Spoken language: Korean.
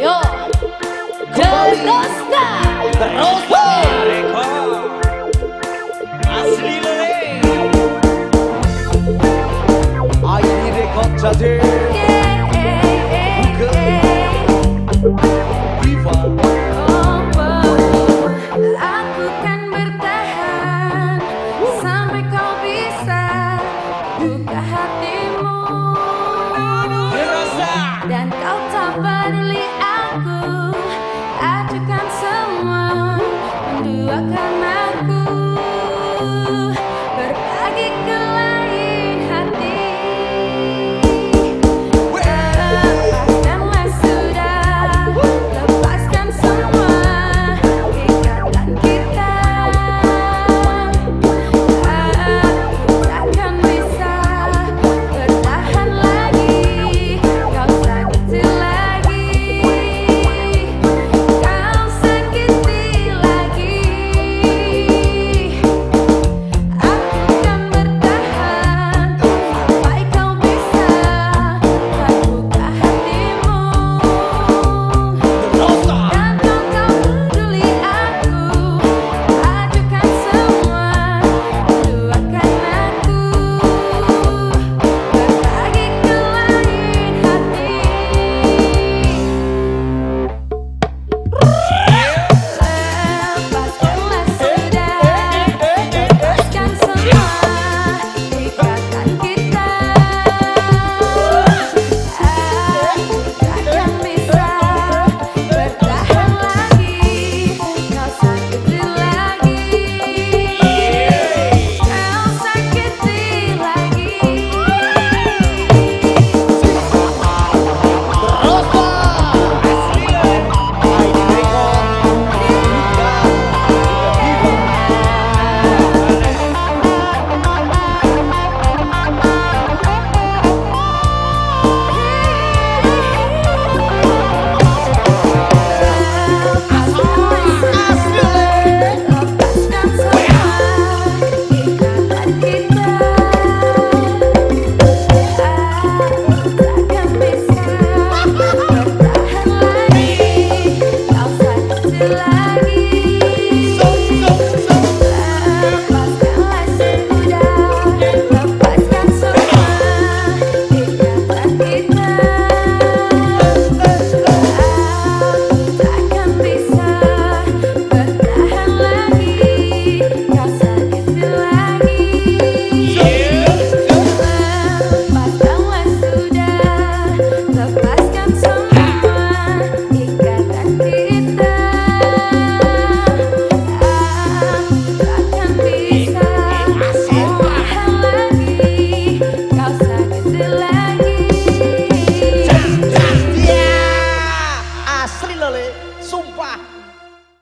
Yo, Terosta, Rosa. 아이들의 검자들 peduli aku.